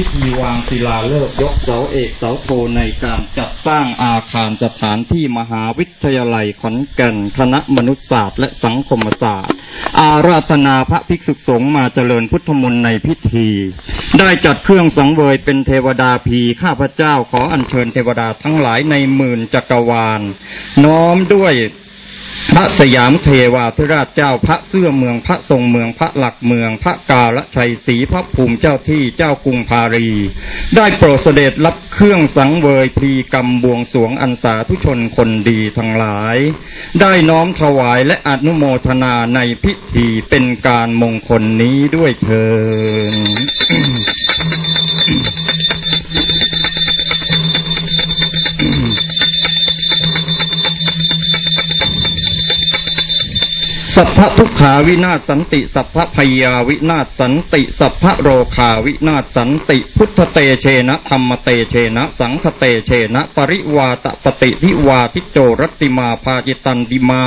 พิธีวางศิลาฤกษ์ยกเสาเอกเสาโทในการจัดสร้างอาคารสถานที่มหาวิทยาลัยขอนแก่นคณะมนุษยศาสตร์และสังคมศาสตร์ อาราธนาพระภิกษุสงฆ์มาเจริญพุทธมนต์ในพิธี ได้จัดเครื่องสังเวยเป็นเทวดาพีข้าพเจ้าขออัญเชิญเทวดาทั้งหลายในหมื่นจักรวาล น้อมด้วย พระสยามเทวาธิราชเจ้าพระเสื้อเมืองพระทรงเมืองพระหลักเมือง พระกาลชัยศรีพระภูมิเจ้าที่เจ้ากรุงพารี ได้โปรดเสด็จรับเครื่องสังเวยพรีกรรมบวงสรวงอันสาธุชนคนดีทั้งหลาย ได้น้อมถวายและอนุโมทนาในพิธีเป็นการมงคลนี้ด้วยเถิ สัพพทุกขาวินาศสันติ สัพพพยาวินาศสันติ สัพพโรคาวินาศสันติ พุทธเตเชนะธรรมเตเชนะ สังคเตเชนะ ปริวาตปฏิทิวาทิโจรติมาภาจิตันดิมา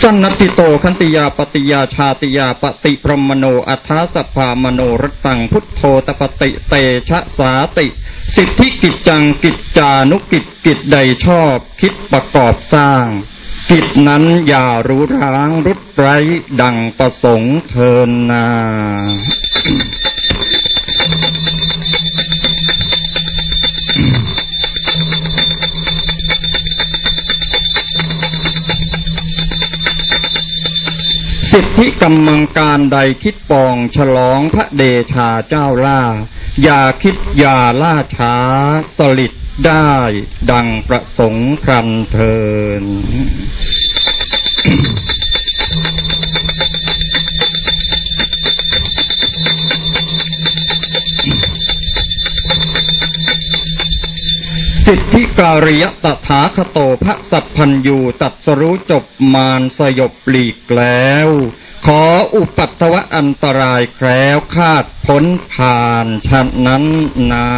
สันนติโตคันติยาปฏิยาชาติยาปฏิพรมโนอัฏฐาสภามโนรตังพุทโธตปฏิเตชะสาติ สิทธิกิจจังกิจจานุกิจกิจใดชอบ คิดประกอบสร้าง กิจนั้นอย่ารู้ร้างรุดไรดังประสงค์เทินนา สิทธิกำมังการใดคิดปองฉลองพระเดชาเจ้าล่า อย่าคิดอย่าล่าช้าสลิดได้ดังประสงค์ครันเทิน สิทธิการิยตถาคโตพระสัพพัญยูตัดสรู้จบมารสยบหลีกแล้ว ขออุปัตวะอันตรายแคล้วคาดพ้นผ่านฉะนั้นนา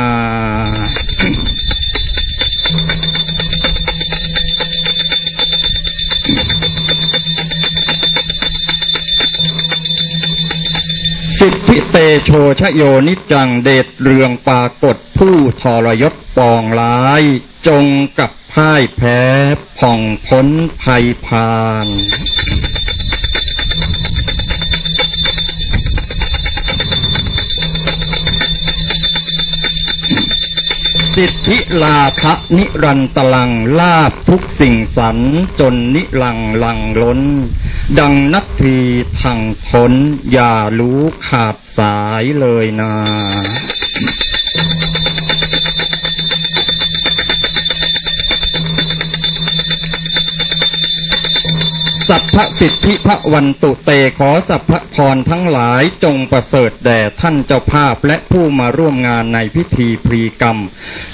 ทิเตโชชโยนิจังเดชเรืองปรากฏผู้ทรยศปองร้าย จงกับพ่ายแพ้ผ่องพ้นภัยพานสิทธิลาภนิรันตลังลาบทุกสิ่งสรรจนนิลังลังล้น ดังนักทีทางค้นอย่ารู้ขาดสายเลยนา สัพพสิทธิพระวันตุเตขอสัพพพรทั้งหลายจงประเสริฐแด่ท่านเจ้าภาพและผู้มาร่วมงานในพิธีพรีกรรม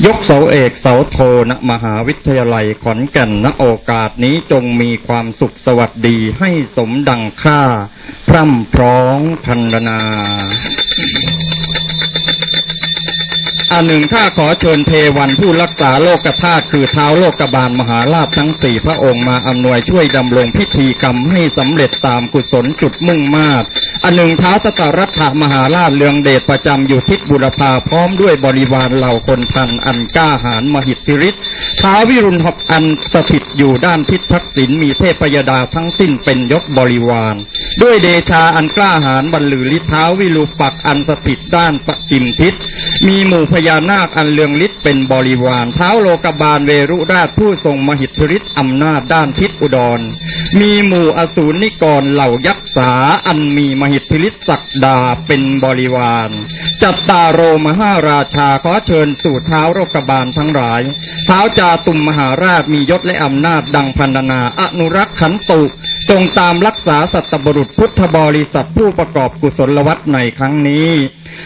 ยกเสาเอกเสาโทณมหาวิทยาลัยขอนแก่นณโอกาสนี้จงมีความสุขสวัสดีให้สมดังค่า พร่ำพร้องพันนา อันหนึ่งข้าขอเชิญเทวันผู้รักษาโลกธาตุคือเท้าโลกบาลมหาราชทั้งสี่พระองค์มาอำนวยช่วยดำรงพิธีกรรมให้สำเร็จตามกุศลจุดมุ่งมาตรอันหนึ่งเท้าสตรัฐมหาราชเลืองเดชประจำอยู่ทิศบุรพาพร้อมด้วยบริวารเหล่าคนทันอันกล้าหาญมหิทธิฤทธิ์ท้าววิรุณหบอันสถิตอยู่ด้านทิศทักษิณมีเทพยดาทั้งสิ้นเป็นยศบริวาร ด้วยเดชาอันกล้าหาญบรรลือฤทธิ์ท้าววิรูปักอันสถิตด้านปจิมทิศมีหมู่พญานาคอันเลืองฤทธิ์เป็นบริวารเท้าโลกบาลเวรุราชผู้ทรงมหิทธิฤทธิ์อำนาจด้านทิศอุดร มีหมู่อสูรนิกรเหล่ายักษ์สาอันมีมหิทธิฤทธิ์ศักดาเป็นบริวาร จัตตาโรมหาราชาขอเชิญสู่เท้าโลกบาลทั้งหลาย เท้าจาตุมมหาราชมียศและอำนาจดังพันนาอนุรักษ์ขันตุจงตามรักษาสัตบุรุษพุทธบริษัทผู้ประกอบกุศลวัตในครั้งนี้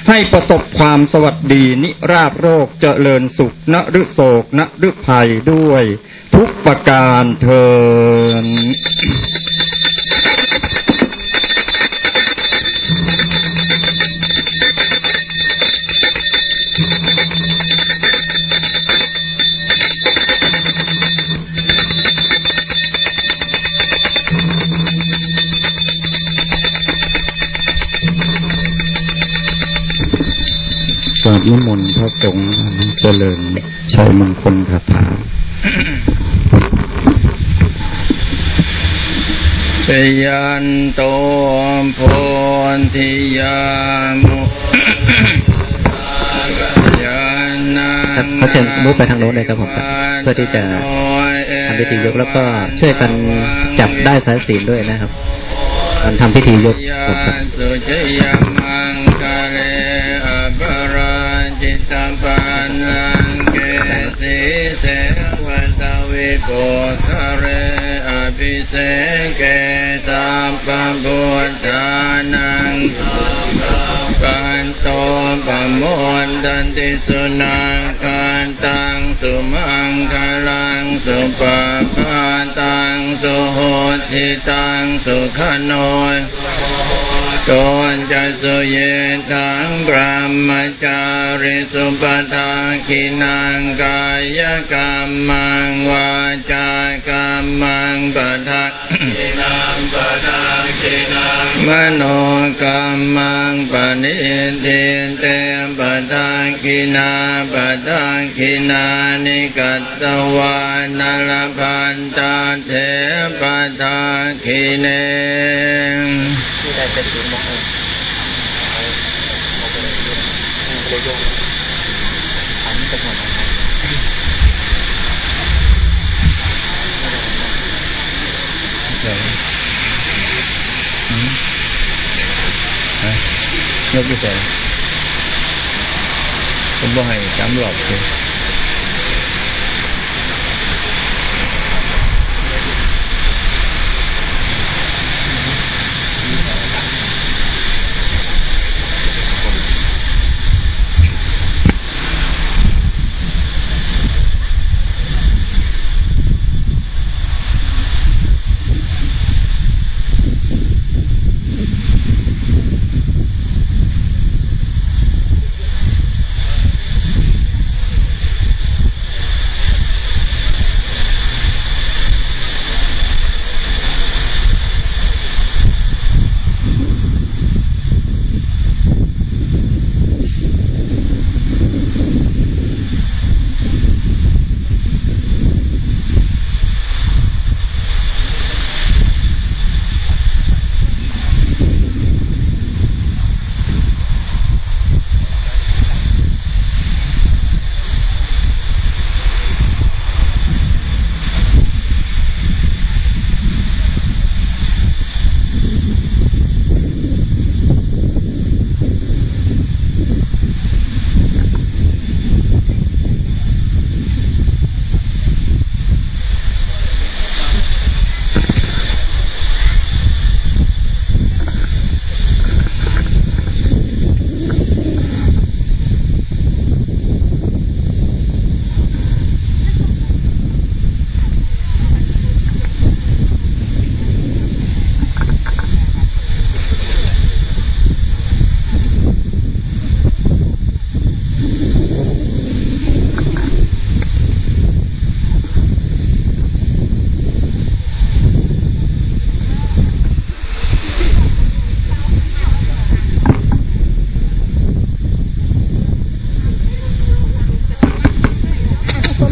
ให้ประสบความสวัสดีนิราบโรคเจริญสุขนฤโศกนฤภัยด้วย ทุกประการเทิน กราบนิมนต์พระสงฆ์เจริญชัยมงคลคาถาเตยันโตโพธิยามุครับเขาเชิญมุกไปทางโน้นเลยครับผมเพื่อที่จะทำพิธียกแล้วก็ช่วยกันจับได้สายศีลด้วยนะครับ มันทำพิธียกผมครับ เกสวัตวิโกคเรอภิเสเกสัมปบุทธานังปันโตปโมนดันติสุนังการตังสุมังคลังสุปปาตังสุโหติตังสุขโน ยตนจะสุเยทังพระมจาริสุปทาคินังกายกรรมังวาจากรรมังปะทะคินังปะทะคินังมโนกรรมังปณิทินเตปะทะคินาปะทะคินานิกัตตวานลพันตาเทปะทะคิเน ที่ได้เป็นศูนย์มองเองเลยโยงอันนี้เป็นหมดยกที่เสร็จผมบอกให้จำหลอกเลย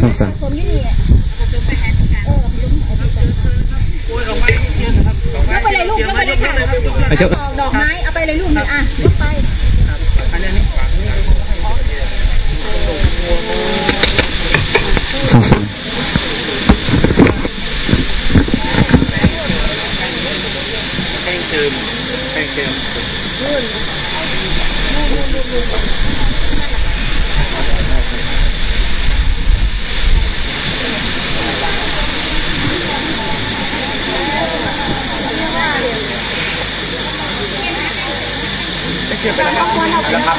สงสารแล้วไปเลยลูกแล้วไปเลยค่ะดอกไม้เอาไปเลยลูกนี่อะยกไปสงสารแป้งเติมแป้งเติม เชื่อไปแล้วครับ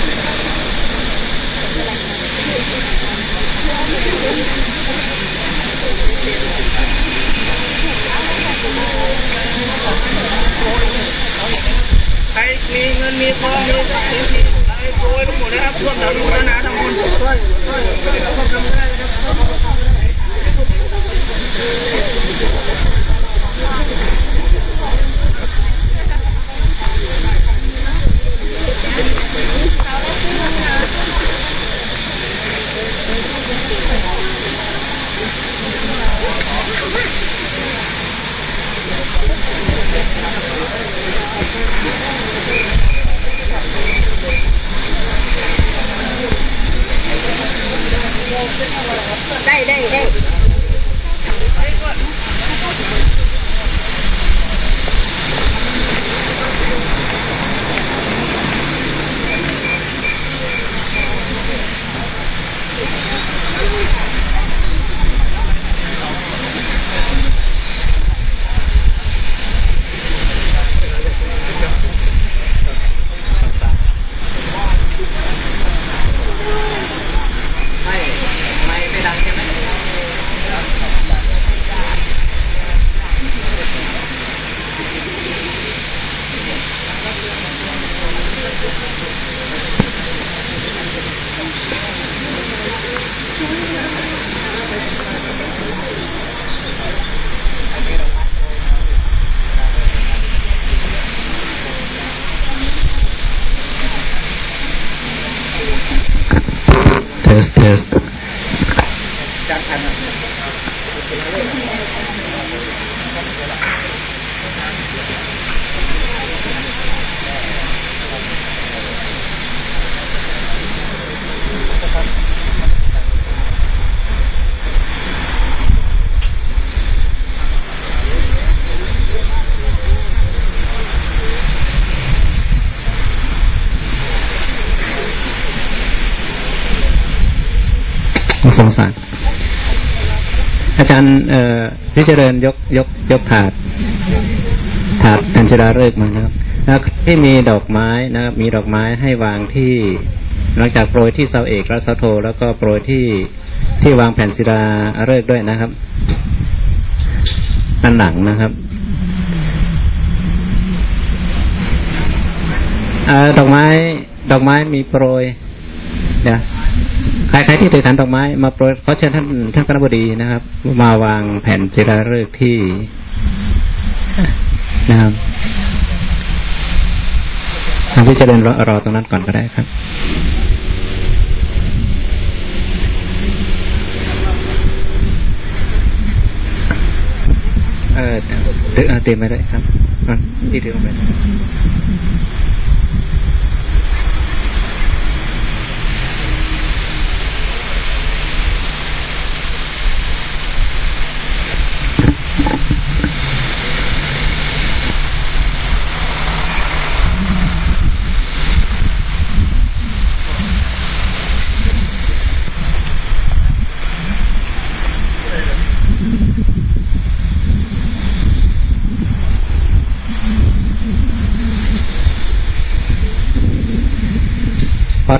จารย์เอ่อพิจารณยกยกยกถาดถาดอัญชราฤกษ์มานะครับแล้วที่มีดอกไม้นะครับมีดอกไม้ให้วางที่หลังจากโปรยที่เสาเอกและเสาโท แล้วก็โปรยที่ที่วางแผ่นศิลาฤกษ์ด้วยนะครับอันหลังนะครับเอ่อดอกไม้ ดอกไม้มีโปรยเดี๋ยว ใครใครที่ถือขันดอกไม้มาโปรยขอเชิญท่านท่านคณบดีนะครับ มาวางแผ่นจิราฤกษ์ที่นะครับทางพี่เจริญรอรอตรงนั้นก่อนก็ได้ครับเออเตรียมไปได้ครับที่ถือลงไป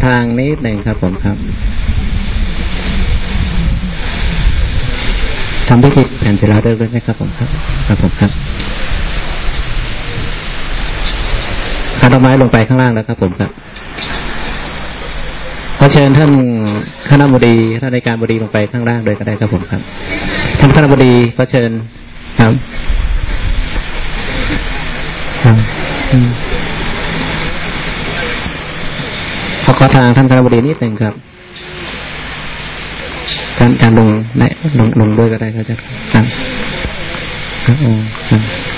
ทางนิดหนึ่งครับผมครับทำพิธีแผ่นศิลาด้วยไหมครับผมครับ ครับผมครับขันดอกไม้ลงไปข้างล่างแล้วครับผมครับขอเชิญท่านคณะบดีท่านในการบดีลงไปข้างล่างเลยก็ได้ครับผมครับท่านคณะบดีขอเชิญครับครับ อขอขอทางท่านคณบดีนิดหนึ่งครับการการลงได้ลงลงด้วยก็ได้ครับอาจารย์ครับ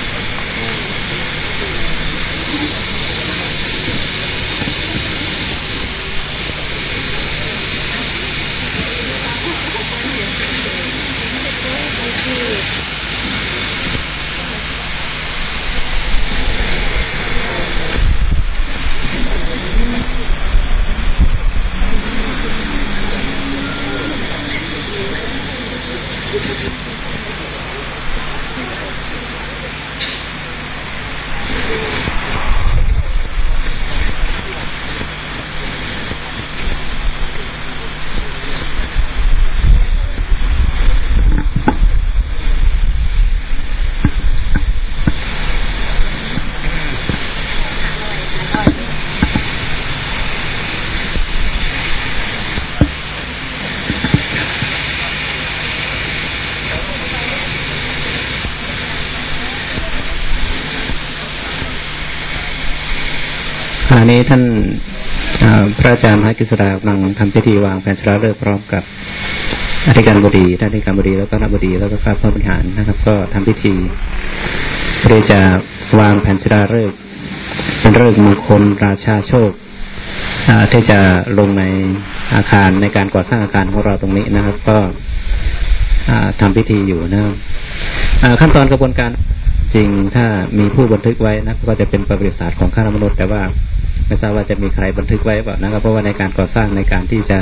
นี้ท่านพระอาจารย์มหากิษดากำลังทำพิธีวางแผนสระเลิกพร้อมกับอธิการบดีท่านอธิการบดีแล้วก็นักบดีแล้วก็ข้าผู้บริหารนะครับ ก็ทำพิธีเพื่อจะวางแผ่นศิลาฤกษ์เป็นเรื่องมงคลราชาโชคที่จะลงในอาคารในการก่อสร้างอาคารของเราตรงนี้นะครับ ก็ทำพิธีอยู่นะครับขั้นตอนกระบวนการ จริงถ้ามีผู้บันทึกไว้นะก็จะเป็นประวัติศาสตร์ของข้ารมนุษย์ แต่ว่าไม่ทราบว่าจะมีใครบันทึกไว้เปล่านะครับ เพราะว่าในการก่อสร้างในการที่จะ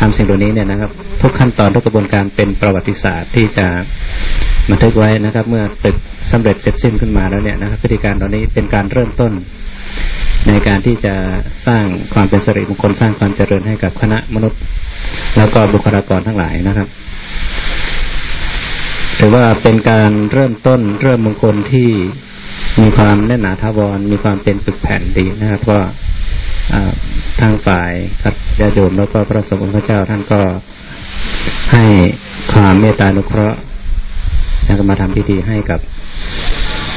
ทำสิ่งเหล่านี้เนี่ยนะครับ ทุกขั้นตอนทุกกระบวนการเป็นประวัติศาสตร์ที่จะบันทึกไว้นะครับ เมื่อตึกสำเร็จเสร็จสิ้นขึ้นมาแล้วเนี่ยนะครับพิธีการตอนนี้เป็นการเริ่มต้น ในการที่จะสร้างความเป็นสิริมงคลสร้างความเจริญให้กับคณะมนุษย์ แล้วก็บุคลากรทั้งหลายนะครับ ถือว่าเป็นการเริ่มต้นเริ่มมงคลที่มีความแน่นหนาทาวร มีความเป็นฝึกแผ่นดีนะครับก็ทางฝ่ายคับญาโยมแล้วก็พระสงฆ์พระเจ้าท่านก็ให้ความเมตตานุเคราะห์แล้วก็มาทำพิธีให้กับ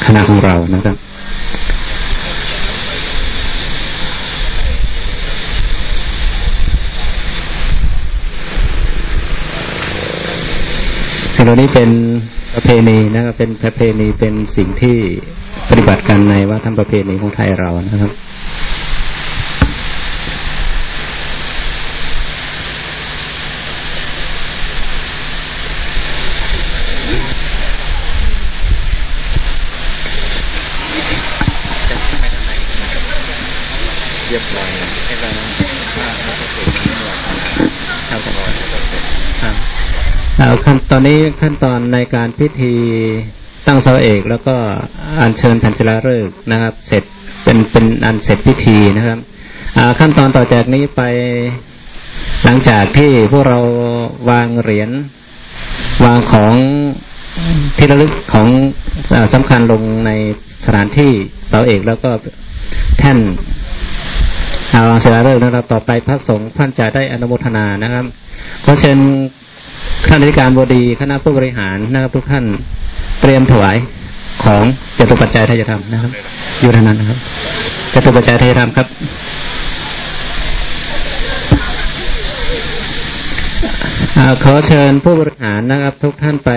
คณะของเรานะครับ สิ่งเหล่านี้เป็นประเพณีนะครับเป็นประเพณีเป็นสิ่งที่ปฏิบัติกันในว่าทำประเพณีของไทยเรานะครับเรียบร้อยให้เราห้าห้าสิบห้าสิบครับ ขั้นตอนนี้ขั้นตอนในการพิธีตั้งเสาเอกแล้วก็อัญเชิญแผ่นศิลาฤกษ์นะครับ เสร็จเป็นเป็นอันเสร็จพิธีนะครับขั้นตอนต่อจากนี้ไปหลังจากที่พวกเราวางเหรียญวางของที่ระลึกของอสำคัญลงในสถานที่เสาเอกแล้วก็แท่นวางศิลาฤกษ์นะครับ ต่อไปพระสงฆ์ท่านจะได้อนุโมทนานะครับขอเชิญ ท่านอธิการบดีคณะผู้บริหารนะครับทุกท่านเตรียมถวายของจตุปัจจัยทายธรรมนะครับอยู่ทางนั้นนะครับจตุปัจจัยทายธรรมครับขอเชิญผู้บริหารนะครับ ทุกท่านไป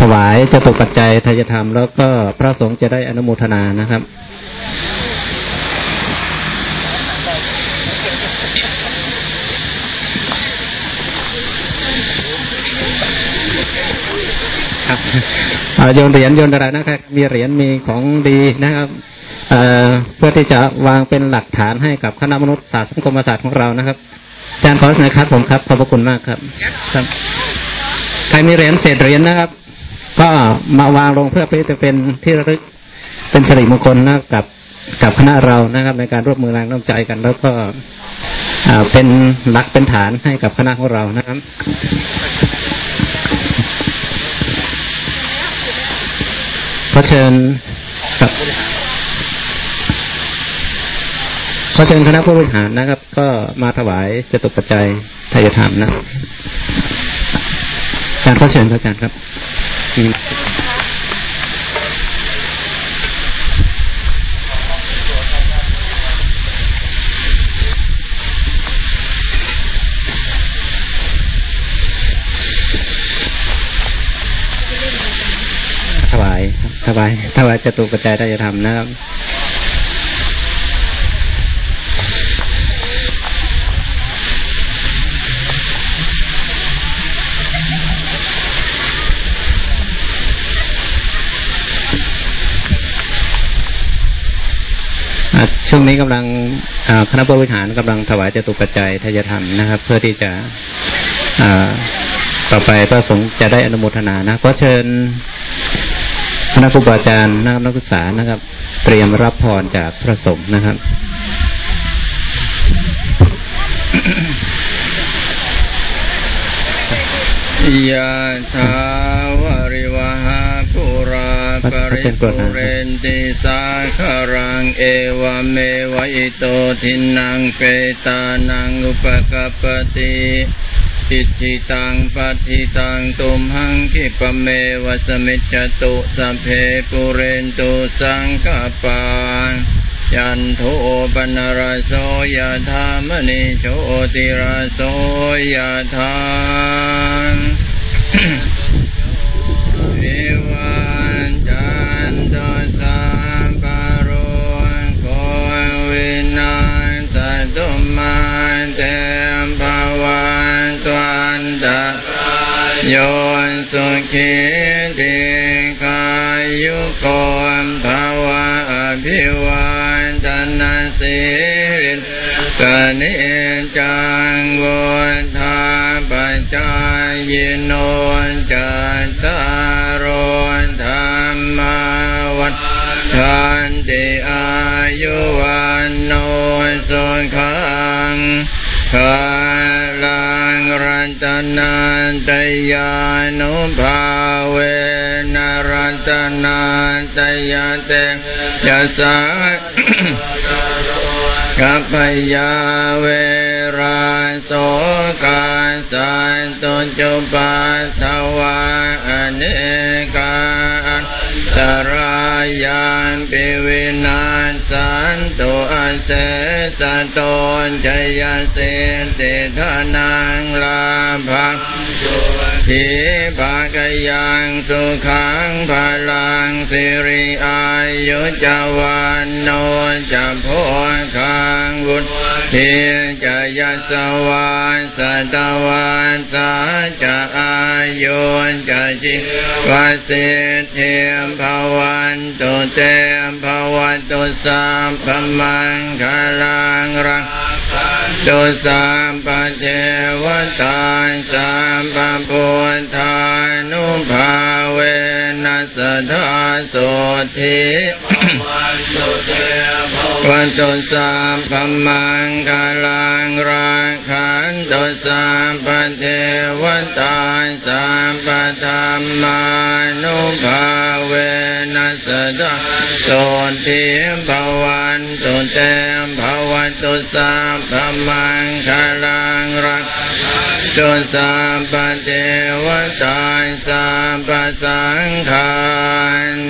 ถวายจตุปัจจัยทายธรรม แล้วก็พระสงฆ์จะได้อนุโมทนานะครับ ครับโยนเหรียญโยนอะไรนะครับ มีเหรียญมีของดีนะครับเพื่อที่จะวางเป็นหลักฐานให้กับคณะมนุษยศาสตร์สังคมศาสตร์ของเรานะครับอาจารย์ขอสนะครับผมครับขอบพระคุณมากครับครับใครมีเหรียญเศษเหรียญนะครับ ก็มาวางลงเพื่อเพื่อจะเป็นที่ระลึกเป็นสิริมงคลนะกับกับคณะเรานะครับ ในการร่วมมือแรงน้ำใจกัน แล้วก็เป็นหลักเป็นฐานให้กับคณะของเรานะครับ อเชิญขอเชิญคณะผู้บริหารนะครับ ก็มาถวายจะตกปัจจัยทายธรรมนะอาจารย์ขอเชิญอาจารย์ครับ ถวายถวายจตุปัจจัยได้จะทำนะครับช่วงนี้กำลังคณะบริหารกำลังถวายจตุปัจจัยทายธรรมนะครับ เพื่อที่จะต่อไปพระสงฆ์จะได้อนุโมทนานะก็เชิญ คณะครูบาอาจารย์นักนักศึกษานะครับ เตรียมรับพรจากพระสงฆ์นะครับยะทาวริวหาปูราปริปูเรนติสาคะรังเอวะเมวะอิโตทินนังเปตานังอุปะกัปปะติ อิจฉิตังปัตถิตังตุมหังขิปปะเมวะสะมิชฌะตุสัพเพปูเรนตุสังกัปปาจันโทปัณณะระโสยะถามะณิโชติระโสยะธาวิวันจันโตสัมปโรโกวินาศตุมาเตมภวันตวัน ตะโยนสุขีติกายุโกมภาวะอภิวันตนาสิริกนิจังวุธาปัจจายโนจัตตารธรรมวัฏทันติอายุวันโนสุขัง คาลังรัตนันตยานุภาเวนรัตนันตยาเตจะสากัปยาเวราโสกาสันตุจุปัสสวะอเนกา ตรายานปิวินาสันตุอาเสสะตนจยเสติทานังลาภังทีภาคยังสุขังพลังสิริอายุจวันโนจะโพคังวุฒิจะยัสวานสตวันสาจะอายุจะจิวสิทธิภวันตุเตภวันตุสัมภมังคลังรังตุสัมปเทวตาสัมปพุทธานุภาเวนัสธาสุทิวันตุสัมภมังคลังรังขันตุสัมปเทวตาสัมปธรรมา นุภาเวนัสธาสุทิภวันตุเตมภวันตุสัมภมังคลังรังตุสัมปเทวตาสัมปสังฆา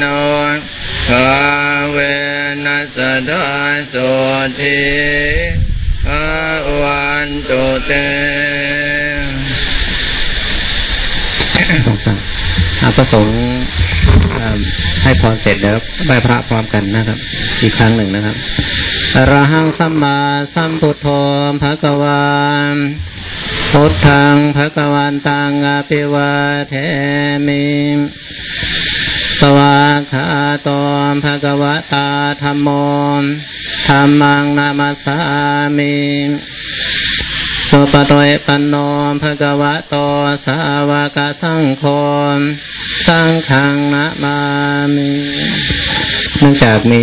นุภาเวนัสธาสุทิภวันตุเตสงสาร อาประสงค์ให้พรเสร็จแล้วไหว้พระพร้อมกันนะครับ อีกครั้งหนึ่งนะครับอรหังสัมมาสัมพุทโธภะกวานพุทธังภะกวันตังอาปิวาเทมิสวากขาโตภะกวตาธรรมมธรรมังนามาสามิ สุปโตยปันโนภะกวะโตสาวกสังโฆสังฆังนะมามิเนื่องจากมี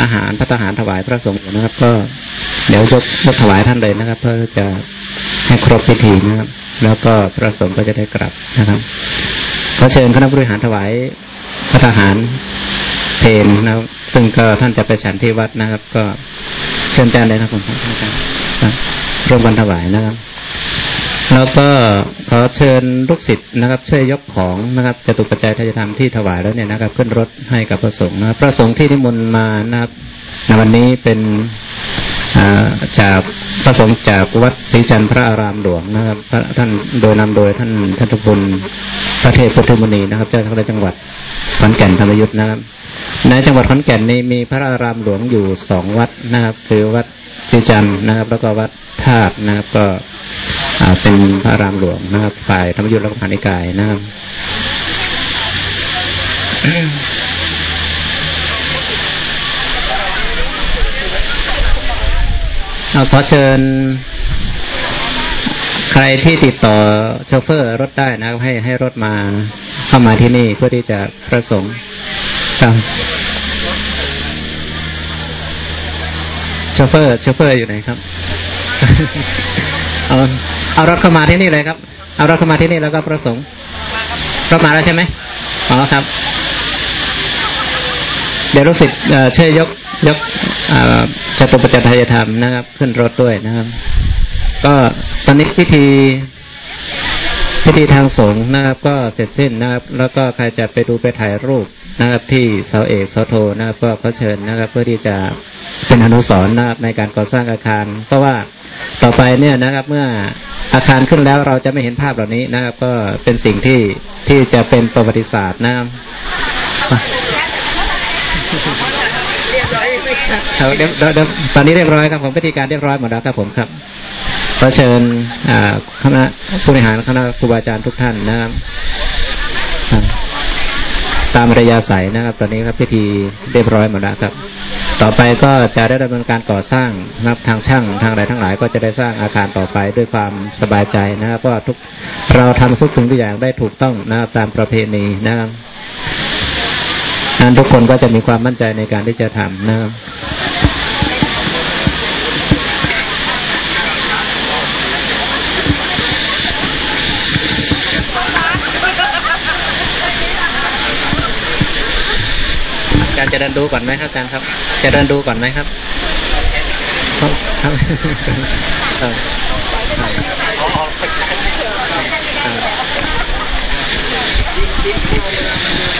อาหารพระทหารถวายพระสงฆ์อยู่นะครับ ก็เดี๋ยวยกยกถวายท่านเลยนะครับ เพื่อจะให้ครบพิธีนะครับ แล้วก็พระสงฆ์ก็จะได้กลับนะครับขอเชิญคณะบริหารถวายพระทหารเพนนะครับ ซึ่งก็ท่านจะไปฉันที่วัดนะครับ ก็ ชิญอาจารย์เลยนะครับผมท่านอาจารย์ร่วมกันถวายนะครับ แล้วก็ขอเชิญลูกศิษย์นะครับ ช่วยยกของนะครับจตุปัจจัยทายธรรมที่ถวายแล้วเนี่ยนะครับ ขึ้นรถให้กับพระสงฆ์นะครับพระสงฆ์ที่นิมนต์มานะครับในวันนี้เป็น จากพระสงฆ์จากวัดศรีจันทร์พระอารามหลวงนะครับท่านโดยนำโดยท่านท่านทุบุญพระเทพพุทธมุนีนะครับ เจ้าคณะจังหวัดขอนแก่นธรรมยุทธ์นะครับ ในจังหวัดขอนแก่นนี้มีพระอารามหลวงอยู่สองวัดนะครับ คือวัดศรีจันทร์นะครับ แล้วก็วัดธาตุนะครับ ก็เป็นพระอารามหลวงนะครับ ฝ่ายธรรมยุทธ์และพานิกายนะครับ เอาขอเชิญ ใครที่ติดต่อโชเฟอร์รถได้นะให้ให้รถมาเข้ามาที่นี่เพื่อที่จะประสงค์ครับโชเฟอร์โชเฟอร์อยู่ไหนครับเอาเอารถเข้ามาที่นี่เลยครับ เอารถเข้ามาที่นี่แล้วก็ประสงค์รถมาแล้วใช่ไหมอ๋อครับ เดี๋ยวรู้สึกเอ่อช่วยยกยก จตุปัจจัยทายธรรมนะครับ ขึ้นรถด้วยนะครับ ก็ตอนนี้พิธีพิธีทางสงฆ์นะครับ ก็เสร็จสิ้นนะครับ แล้วก็ใครจะไปดูไปถ่ายรูปนะครับที่เสาเอกเสาโทนะครับ ก็ขอเชิญนะครับ เพื่อที่จะเป็นอนุสรณ์นะครับในการก่อสร้างอาคาร เพราะว่าต่อไปเนี่ยนะครับ เมื่ออาคารขึ้นแล้วเราจะไม่เห็นภาพเหล่านี้นะครับ ก็เป็นสิ่งที่ที่จะเป็นประวัติศาสตร์นะครับ เดี๋ยวเดี๋ยวตอนนี้เรียบร้อยครับผมพิธีการเรียบร้อยหมดแล้วครับผมครับขอเชิญคณะผู้บริหารคณะครูบาอาจารย์ทุกท่านนะครับตามระยาศัยนะครับ ตอนนี้ครับพิธีเรียบร้อยหมดแล้วครับ ต่อไปก็จะได้ดำเนินการก่อสร้างนะครับทางช่างทางอะไรทั้งหลาย ก็จะได้สร้างอาคารต่อไปด้วยความสบายใจนะครับเพราะทุกเราทำทุกสิ่งทุกอย่างได้ถูกต้องนะครับตามประเพณีนะครับ นั้นทุกคนก็จะมีความมั่นใจในการที่จะทำนะครับอารจะเดินดูก่อนไหมครับอาจารย์ครับ จะเดินดูก่อนไหมครับครับ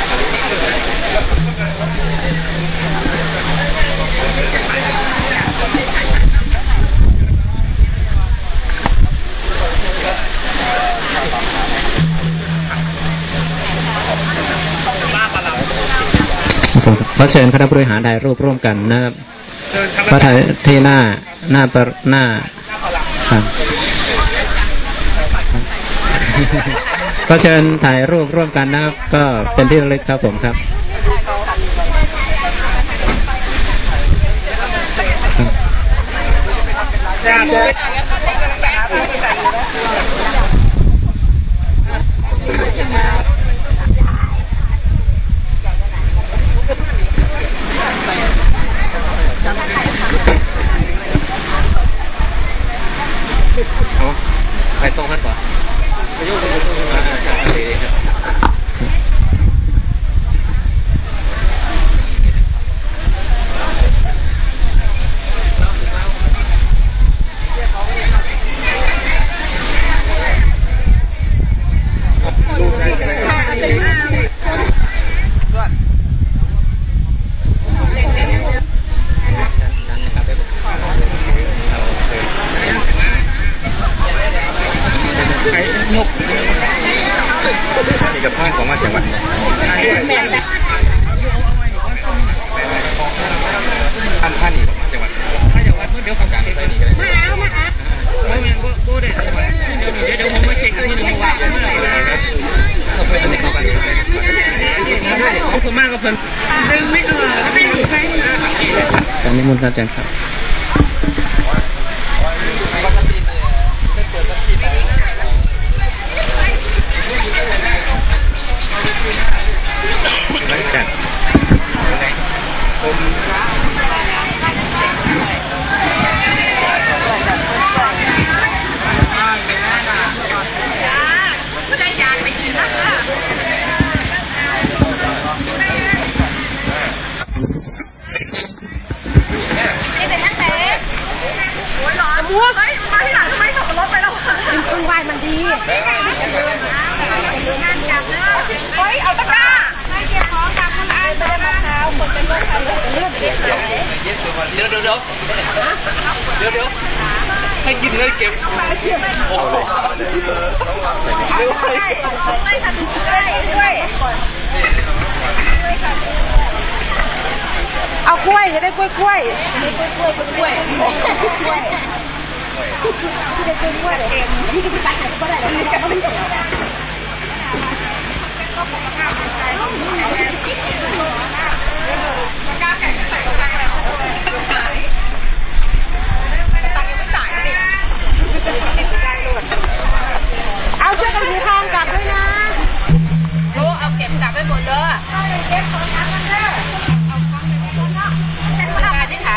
บขอเชิญคณะบริหารถ่ายรูปร่วมกันนะครับพระถ่ายที่หน้าหน้าประหน้าครับก็เชิญถ่ายรูปร่วมกันนะครับ ก็เป็นที่ระลึกครับผมครับ ไปส่งท่านก่อนไปยุ่งไปยุ่งอ่าใช่ดีดีครับนี่ กับพ่อของมาจังหวัดท่านท่านนี่ของมาจังหวัดถ้าอย่างวัดเมื่อเดี๋ยวเขาการไปนี่ก็ได้มาเอามาเอาไม่แม่นบ่บ่ได้เดี๋ยวเดี๋ยวผมมาเช็คที่หนึ่งว่าเมื่อไหร่นะก็เพื่อนเขากันอยู่เลยของผมมากกับเพิ่นดึงไม่ออกไม่หนีไปตอนนี้มุนต์ครับอาจารย์ครับ ไม่ได้ยางไปกินแล้วค่ะไม่ไปท เดี๋ยวเดี๋ยวเดี๋ยวเดี๋ยวเดี๋ยวให้กินเลยเก็บโอ้โหเดี๋ยวให้ เอา กล้วยจะได้กล้วยกล้วยกล้วยกล้วยกล้วยกล้วยที่ได้กล้วยกล้วยเองนี่คือภาษาไทยก็ได้แล้วก็ไม่ได้เอาเสื้อกันสีทองกลับด้วยนะรู้เอาเก็บกลับไปหมดเลยเก็บของทั้งมันเด้อ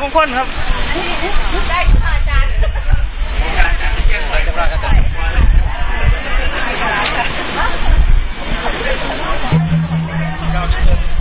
แล้วคนใหม่มงคลครับได้ค่ะอาจารย์เ